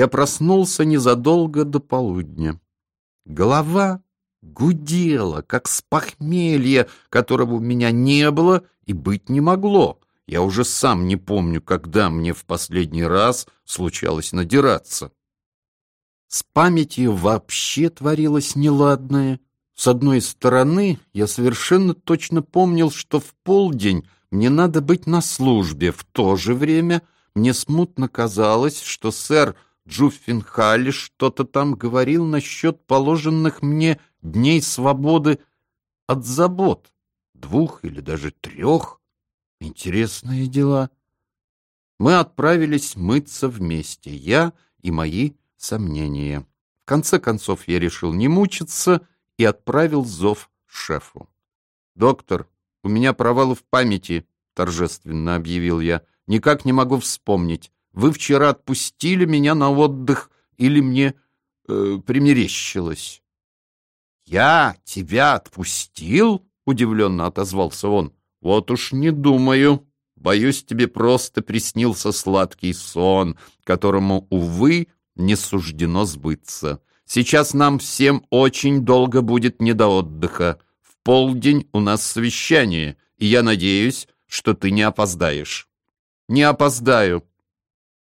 я проснулся незадолго до полудня. Голова гудела, как с похмелья, которого у меня не было и быть не могло. Я уже сам не помню, когда мне в последний раз случалось надираться. С памятью вообще творилось неладное. С одной стороны, я совершенно точно помнил, что в полдень мне надо быть на службе. В то же время мне смутно казалось, что сэр Джуффинхалли что-то там говорил насчет положенных мне дней свободы от забот, двух или даже трех. Интересные дела. Мы отправились мыться вместе, я и мои сомнения. В конце концов я решил не мучиться и отправил зов шефу. «Доктор, у меня провалы в памяти», — торжественно объявил я. «Никак не могу вспомнить. Вы вчера отпустили меня на отдых или мне э, примерещилось?» «Я тебя отпустил?» — удивленно отозвался он. «Вот уж не думаю. Боюсь, тебе просто приснился сладкий сон, которому, увы, не суждено сбыться. Сейчас нам всем очень долго будет не до отдыха. В полдень у нас совещание, и я надеюсь, что ты не опоздаешь». «Не опоздаю»,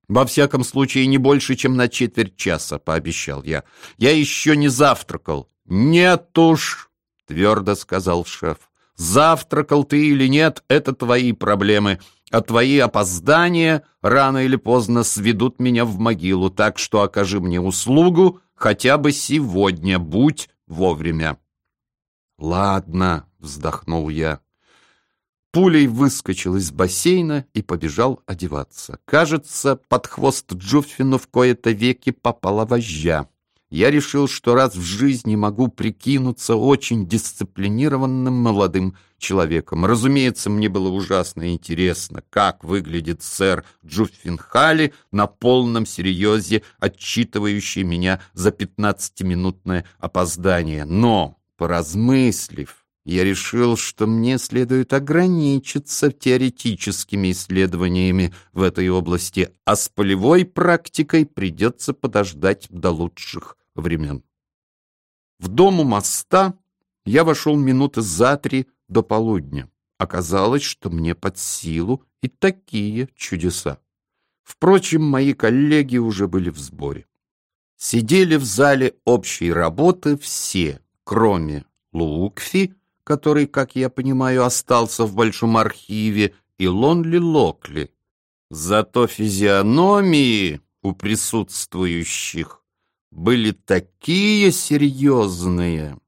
«Во всяком случае, не больше, чем на четверть часа», — пообещал я. «Я еще не завтракал». «Нет уж», — твердо сказал шеф. «Завтракал ты или нет, это твои проблемы, а твои опоздания рано или поздно сведут меня в могилу, так что окажи мне услугу хотя бы сегодня, будь вовремя». «Ладно», — вздохнул я. Пулей выскочил из бассейна и побежал одеваться. Кажется, под хвост Джуффину в кои-то веки попала вожжа я решил, что раз в жизни могу прикинуться очень дисциплинированным молодым человеком. Разумеется, мне было ужасно интересно, как выглядит сэр Джуффинхали на полном серьезе, отчитывающий меня за пятнадцатиминутное опоздание. Но, поразмыслив, я решил, что мне следует ограничиться теоретическими исследованиями в этой области, а с полевой практикой придется подождать до лучших времен. В дом у моста я вошел минуты за три до полудня. Оказалось, что мне под силу и такие чудеса. Впрочем, мои коллеги уже были в сборе. Сидели в зале общей работы все, кроме Лукфи, который, как я понимаю, остался в Большом архиве, и Лонли Локли. Зато физиономии у присутствующих были такие серьезные,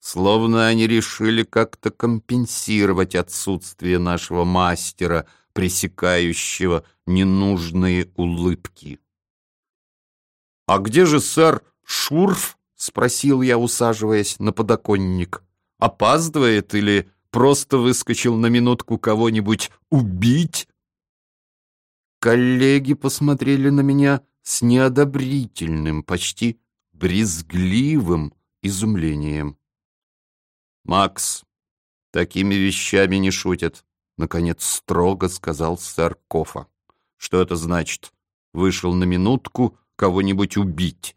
словно они решили как-то компенсировать отсутствие нашего мастера, пресекающего ненужные улыбки. «А где же сэр Шурф?» — спросил я, усаживаясь на подоконник. «Опаздывает или просто выскочил на минутку кого-нибудь убить?» Коллеги посмотрели на меня с неодобрительным, почти брезгливым изумлением. «Макс, такими вещами не шутят», — наконец строго сказал сэр Кофа. «Что это значит? Вышел на минутку кого-нибудь убить.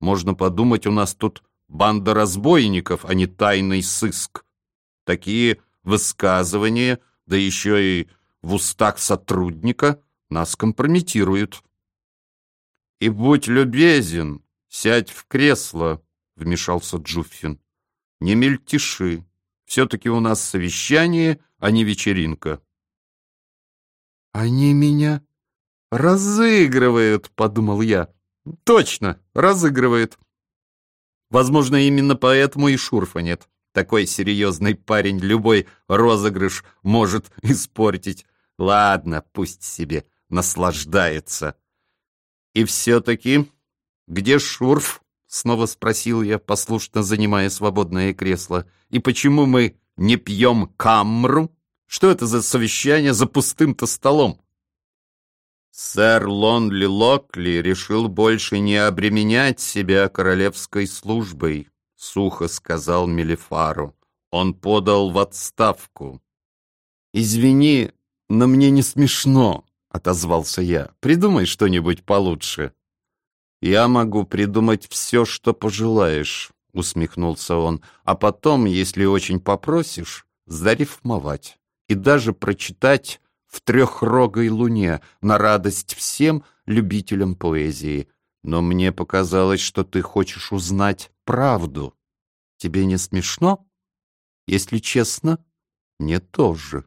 Можно подумать, у нас тут банда разбойников, а не тайный сыск. Такие высказывания, да еще и в устах сотрудника, нас компрометируют». «И будь любезен, сядь в кресло», — вмешался Джуффин. «Не мельтеши. Все-таки у нас совещание, а не вечеринка». «Они меня разыгрывают», — подумал я. «Точно, разыгрывают». Возможно, именно поэтому и Шурфа нет. Такой серьезный парень любой розыгрыш может испортить. Ладно, пусть себе наслаждается. «И все-таки, где Шурф?» — снова спросил я, послушно занимая свободное кресло. «И почему мы не пьем камру? Что это за совещание за пустым-то столом?» Сэр Лонли Локли решил больше не обременять себя королевской службой, сухо сказал Мелифару. Он подал в отставку. «Извини, но мне не смешно», — отозвался я. «Придумай что-нибудь получше». «Я могу придумать все, что пожелаешь», — усмехнулся он, «а потом, если очень попросишь, зарифмовать и даже прочитать в трехрогой луне на радость всем любителям поэзии. Но мне показалось, что ты хочешь узнать правду. Тебе не смешно? Если честно, мне тоже.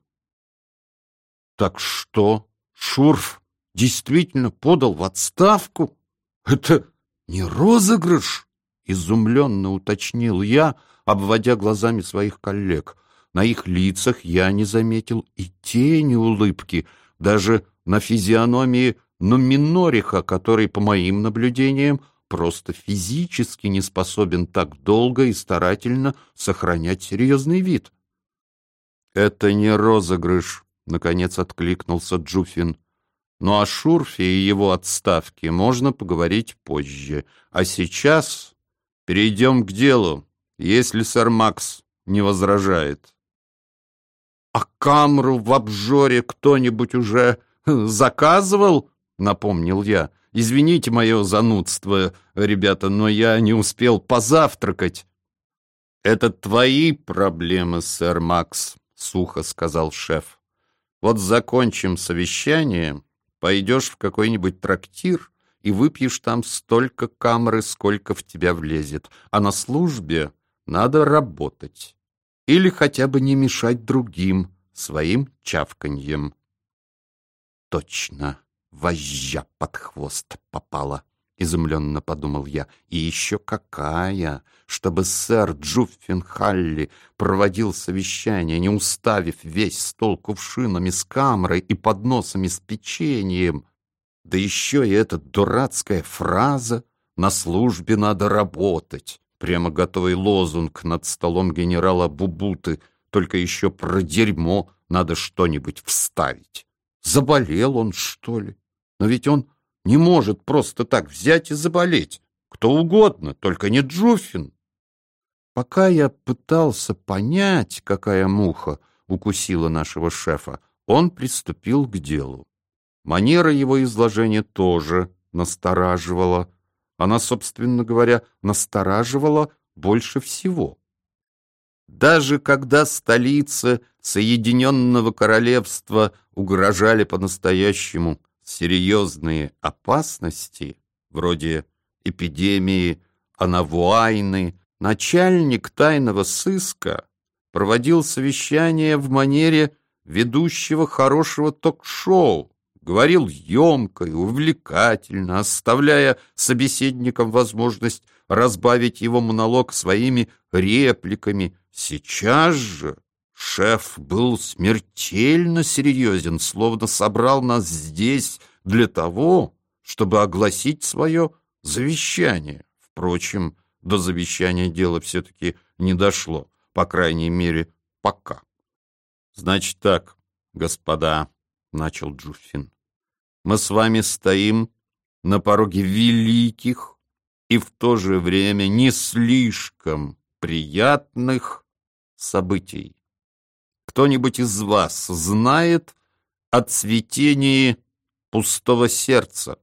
Так что, Шурф действительно подал в отставку? Это не розыгрыш? Изумленно уточнил я, обводя глазами своих коллег. На их лицах я не заметил и тени улыбки, даже на физиономии Нуминориха, который, по моим наблюдениям, просто физически не способен так долго и старательно сохранять серьезный вид. «Это не розыгрыш», — наконец откликнулся Джуфин. «Ну о Шурфе и его отставке можно поговорить позже. А сейчас перейдем к делу, если сэр Макс не возражает». «А камру в обжоре кто-нибудь уже заказывал?» — напомнил я. «Извините мое занудство, ребята, но я не успел позавтракать». «Это твои проблемы, сэр Макс», — сухо сказал шеф. «Вот закончим совещание, пойдешь в какой-нибудь трактир и выпьешь там столько камры, сколько в тебя влезет, а на службе надо работать» или хотя бы не мешать другим своим чавканьем. Точно, вожжа под хвост попала, изумленно подумал я. И еще какая, чтобы сэр Джуффенхалли проводил совещание, не уставив весь стол кувшинами с камрой и подносами с печеньем. Да еще и эта дурацкая фраза «на службе надо работать». Прямо готовый лозунг над столом генерала Бубуты, только еще про дерьмо надо что-нибудь вставить. Заболел он, что ли? Но ведь он не может просто так взять и заболеть. Кто угодно, только не Джуфин. Пока я пытался понять, какая муха укусила нашего шефа, он приступил к делу. Манера его изложения тоже настораживала. Она, собственно говоря, настораживала больше всего. Даже когда столице Соединенного Королевства угрожали по-настоящему серьезные опасности, вроде эпидемии Анавуайны, начальник тайного сыска проводил совещание в манере ведущего хорошего ток-шоу, говорил емко и увлекательно, оставляя собеседникам возможность разбавить его монолог своими репликами. Сейчас же шеф был смертельно серьезен, словно собрал нас здесь для того, чтобы огласить свое завещание. Впрочем, до завещания дело все-таки не дошло, по крайней мере, пока. Значит так, господа, — начал Джуффин. «Мы с вами стоим на пороге великих и в то же время не слишком приятных событий. Кто-нибудь из вас знает о цветении пустого сердца?»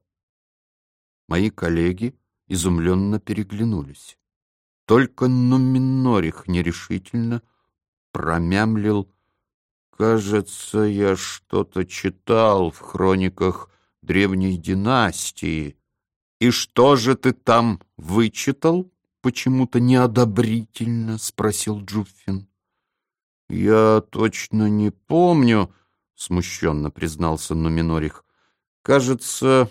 Мои коллеги изумленно переглянулись. Только Нуминорих нерешительно промямлил Кажется, я что-то читал в хрониках древней династии. И что же ты там вычитал? Почему-то неодобрительно спросил Джуффин. Я точно не помню, смущенно признался Нуминорих. Кажется,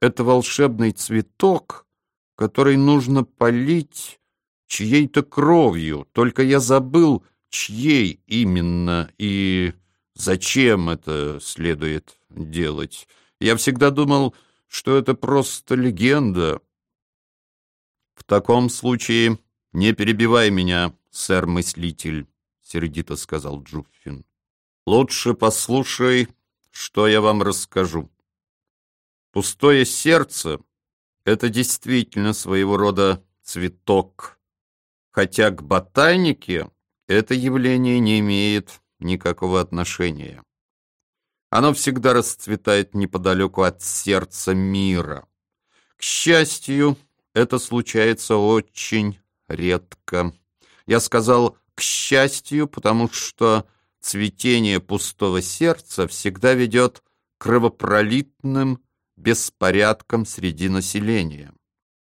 это волшебный цветок, который нужно полить чьей-то кровью. Только я забыл, чьей именно и зачем это следует делать. Я всегда думал, что это просто легенда. В таком случае не перебивай меня, сэр-мыслитель, сердито сказал Джуффин. Лучше послушай, что я вам расскажу. Пустое сердце — это действительно своего рода цветок, хотя к ботанике это явление не имеет никакого отношения. Оно всегда расцветает неподалеку от сердца мира. К счастью, это случается очень редко. Я сказал «к счастью», потому что цветение пустого сердца всегда ведет к кровопролитным беспорядкам среди населения.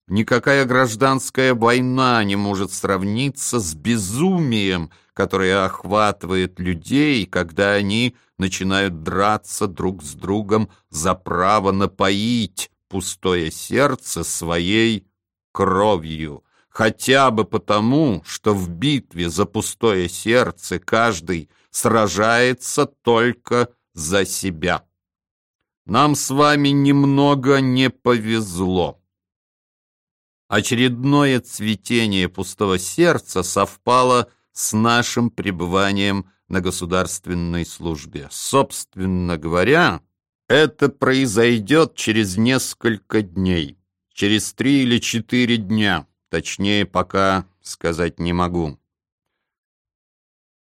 Никакая гражданская война не может сравниться с безумием, которое охватывает людей, когда они начинают драться друг с другом за право напоить пустое сердце своей кровью, хотя бы потому, что в битве за пустое сердце каждый сражается только за себя. Нам с вами немного не повезло. Очередное цветение пустого сердца совпало с нашим пребыванием на государственной службе. Собственно говоря, это произойдет через несколько дней, через три или четыре дня, точнее, пока сказать не могу.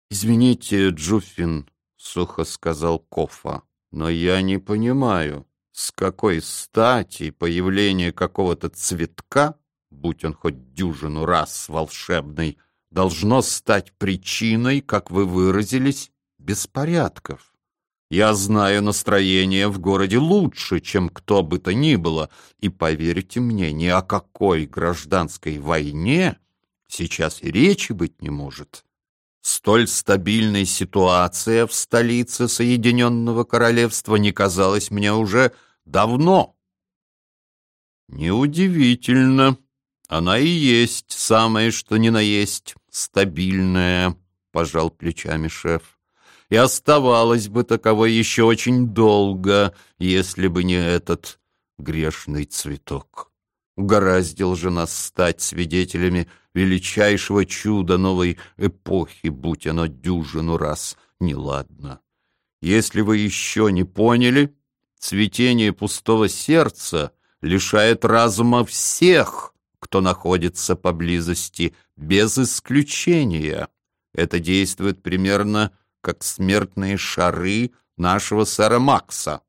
«Извините, Джуффин», — сухо сказал Кофа, — «но я не понимаю, с какой стати появление какого-то цветка будь он хоть дюжину раз волшебный, должно стать причиной, как вы выразились, беспорядков. Я знаю настроение в городе лучше, чем кто бы то ни было, и, поверьте мне, ни о какой гражданской войне сейчас и речи быть не может. Столь стабильная ситуация в столице Соединенного Королевства не казалась мне уже давно. Неудивительно, она и есть самое, что ни на есть, стабильная, пожал плечами шеф. И оставалась бы таковой еще очень долго, если бы не этот грешный цветок. Угораздил же нас стать свидетелями величайшего чуда новой эпохи, будь оно дюжину раз неладно. Если вы еще не поняли, цветение пустого сердца лишает разума всех, кто находится поблизости, без исключения. Это действует примерно как смертные шары нашего сэра Макса.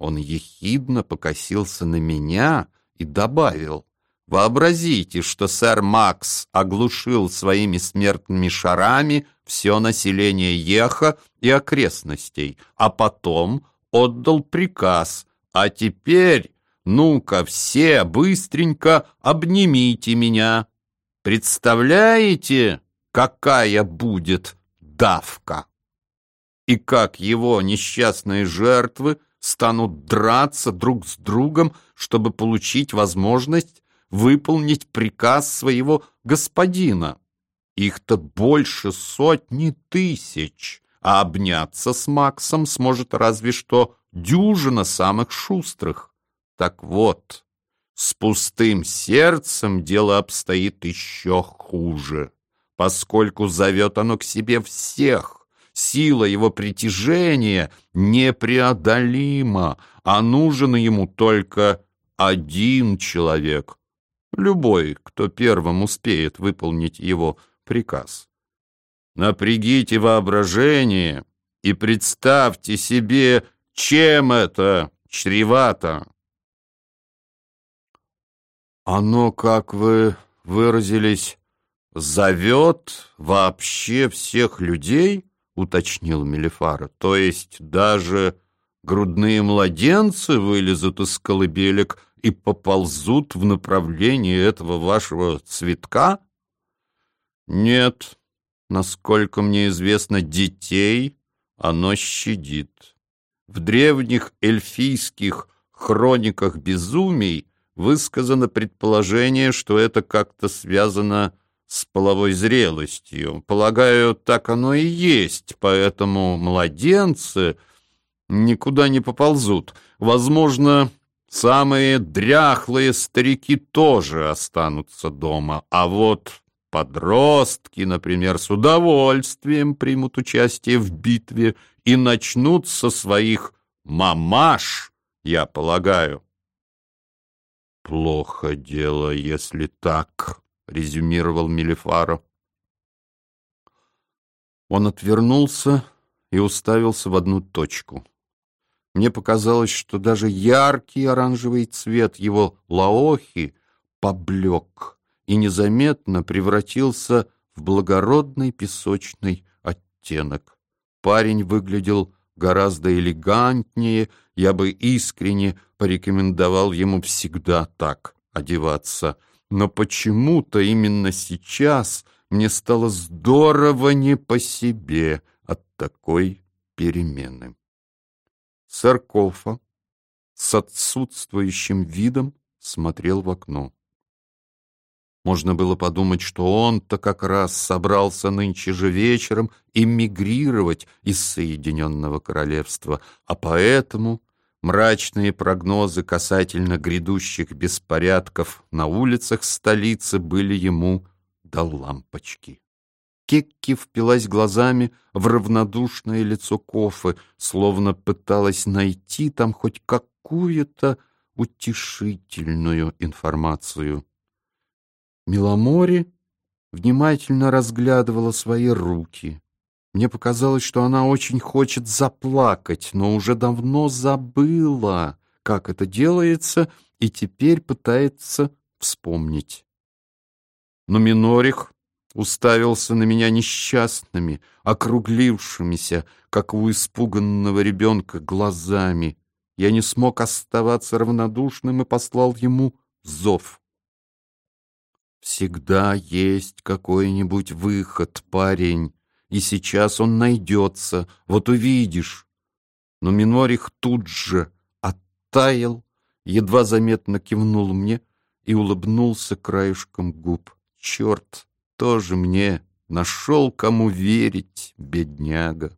Он ехидно покосился на меня и добавил, «Вообразите, что сэр Макс оглушил своими смертными шарами все население Еха и окрестностей, а потом отдал приказ, а теперь ну-ка, все быстренько обнимите меня. Представляете, какая будет давка? И как его несчастные жертвы станут драться друг с другом, чтобы получить возможность выполнить приказ своего господина. Их-то больше сотни тысяч, а обняться с Максом сможет разве что дюжина самых шустрых. Так вот, с пустым сердцем дело обстоит еще хуже, поскольку зовет оно к себе всех. Сила его притяжения непреодолима, а нужен ему только один человек, любой, кто первым успеет выполнить его приказ. Напрягите воображение и представьте себе, чем это чревато. Оно, как вы выразились, зовет вообще всех людей, уточнил Мелифара. То есть даже грудные младенцы вылезут из колыбелек и поползут в направлении этого вашего цветка? Нет, насколько мне известно, детей оно щадит. В древних эльфийских хрониках безумий высказано предположение, что это как-то связано с половой зрелостью. Полагаю, так оно и есть, поэтому младенцы никуда не поползут. Возможно, самые дряхлые старики тоже останутся дома, а вот подростки, например, с удовольствием примут участие в битве и начнут со своих мамаш, я полагаю. «Плохо дело, если так», — резюмировал Мелифаро. Он отвернулся и уставился в одну точку. Мне показалось, что даже яркий оранжевый цвет его лаохи поблек и незаметно превратился в благородный песочный оттенок. Парень выглядел гораздо элегантнее, я бы искренне порекомендовал ему всегда так одеваться. Но почему-то именно сейчас мне стало здорово не по себе от такой перемены. Сэр Кофа с отсутствующим видом смотрел в окно. Можно было подумать, что он-то как раз собрался нынче же вечером эмигрировать из Соединенного Королевства, а поэтому мрачные прогнозы касательно грядущих беспорядков на улицах столицы были ему до лампочки. Кекки впилась глазами в равнодушное лицо Кофы, словно пыталась найти там хоть какую-то утешительную информацию. Миломори внимательно разглядывала свои руки. Мне показалось, что она очень хочет заплакать, но уже давно забыла, как это делается, и теперь пытается вспомнить. Но Минорих уставился на меня несчастными, округлившимися, как у испуганного ребенка, глазами. Я не смог оставаться равнодушным и послал ему зов. Всегда есть какой-нибудь выход, парень, и сейчас он найдется, вот увидишь. Но Минорих тут же оттаял, едва заметно кивнул мне и улыбнулся краешком губ. Черт, тоже мне нашел, кому верить, бедняга.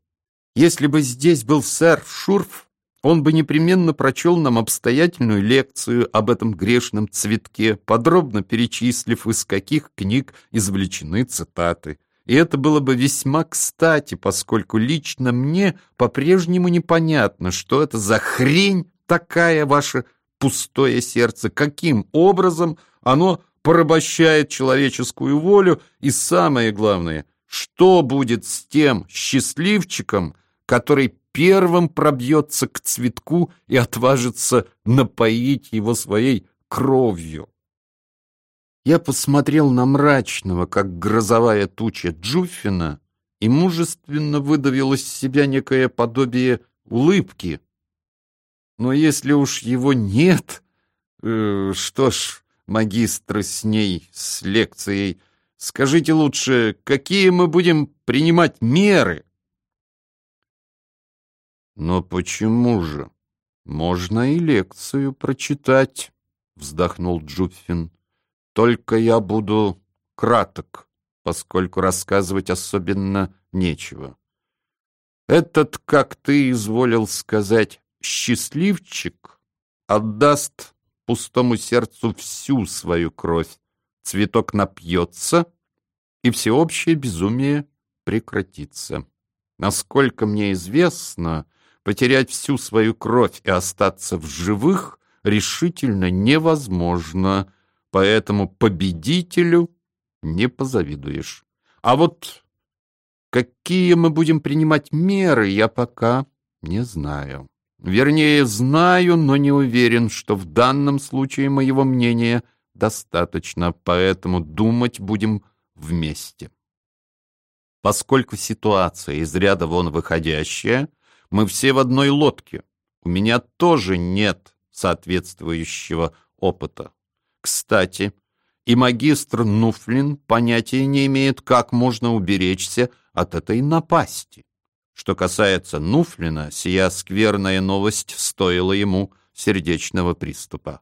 Если бы здесь был сэр Шурф, он бы непременно прочел нам обстоятельную лекцию об этом грешном цветке, подробно перечислив, из каких книг извлечены цитаты. И это было бы весьма кстати, поскольку лично мне по-прежнему непонятно, что это за хрень такая ваше пустое сердце, каким образом оно порабощает человеческую волю, и самое главное, что будет с тем счастливчиком, который первым пробьется к цветку и отважится напоить его своей кровью. Я посмотрел на мрачного, как грозовая туча Джуффина, и мужественно выдавил из себя некое подобие улыбки. Но если уж его нет, э, что ж, магистры с ней, с лекцией, скажите лучше, какие мы будем принимать меры? Но почему же? Можно и лекцию прочитать, вздохнул Джуффин. Только я буду краток, поскольку рассказывать особенно нечего. Этот, как ты изволил сказать, счастливчик отдаст пустому сердцу всю свою кровь. Цветок напьется, и всеобщее безумие прекратится. Насколько мне известно, Потерять всю свою кровь и остаться в живых решительно невозможно, поэтому победителю не позавидуешь. А вот какие мы будем принимать меры, я пока не знаю. Вернее, знаю, но не уверен, что в данном случае моего мнения достаточно, поэтому думать будем вместе. Поскольку ситуация из ряда вон выходящая, мы все в одной лодке. У меня тоже нет соответствующего опыта. Кстати, и магистр Нуфлин понятия не имеет, как можно уберечься от этой напасти. Что касается Нуфлина, сия скверная новость стоила ему сердечного приступа.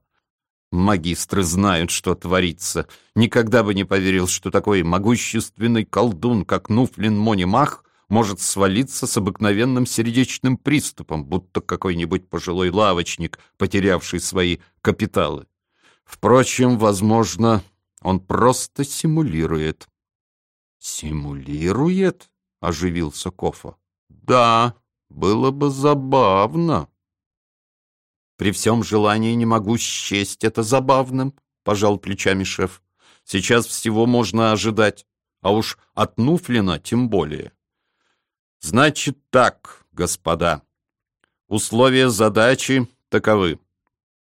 Магистры знают, что творится. Никогда бы не поверил, что такой могущественный колдун, как Нуфлин Монимах, может свалиться с обыкновенным сердечным приступом, будто какой-нибудь пожилой лавочник, потерявший свои капиталы. Впрочем, возможно, он просто симулирует. «Симулирует?» — оживился Кофа. «Да, было бы забавно». «При всем желании не могу счесть это забавным», — пожал плечами шеф. «Сейчас всего можно ожидать, а уж от Нуфлина тем более». Значит так, господа. Условия задачи таковы.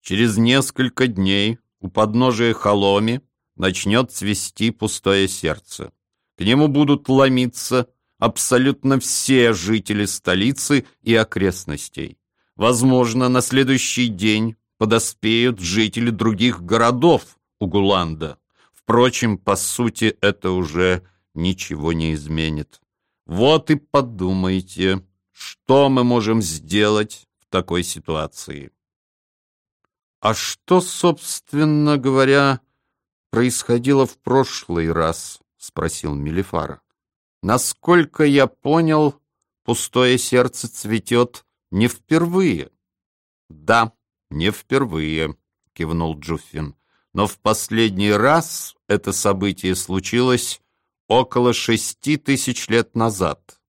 Через несколько дней у подножия Холоми начнет цвести пустое сердце. К нему будут ломиться абсолютно все жители столицы и окрестностей. Возможно, на следующий день подоспеют жители других городов Угуланда. Впрочем, по сути, это уже ничего не изменит. Вот и подумайте, что мы можем сделать в такой ситуации. А что, собственно говоря, происходило в прошлый раз? Спросил Мелифара. Насколько я понял, пустое сердце цветет не впервые. Да, не впервые, кивнул Джуффин. Но в последний раз это событие случилось около шести тысяч лет назад.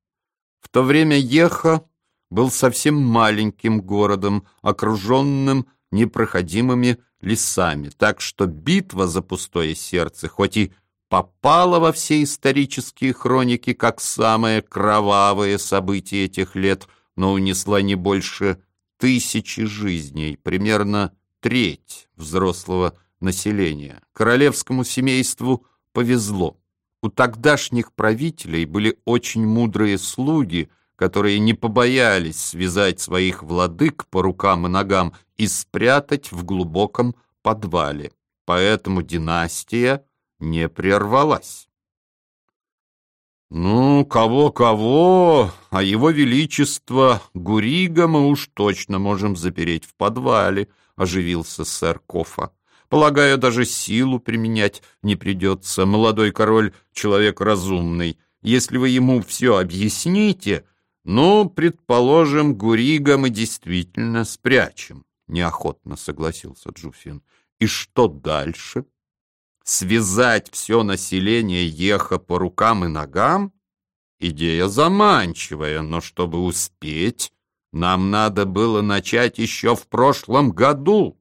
В то время Еха был совсем маленьким городом, окруженным непроходимыми лесами, так что битва за пустое сердце, хоть и попала во все исторические хроники как самое кровавое событие этих лет, но унесла не больше тысячи жизней, примерно треть взрослого населения. Королевскому семейству повезло. У тогдашних правителей были очень мудрые слуги, которые не побоялись связать своих владык по рукам и ногам и спрятать в глубоком подвале. Поэтому династия не прервалась. «Ну, кого-кого, а его величество Гурига мы уж точно можем запереть в подвале», — оживился сэр Кофа. Полагаю, даже силу применять не придется. Молодой король — человек разумный. Если вы ему все объясните, ну, предположим, Гурига мы действительно спрячем. Неохотно согласился Джуфин. И что дальше? Связать все население Еха по рукам и ногам? Идея заманчивая, но чтобы успеть, нам надо было начать еще в прошлом году.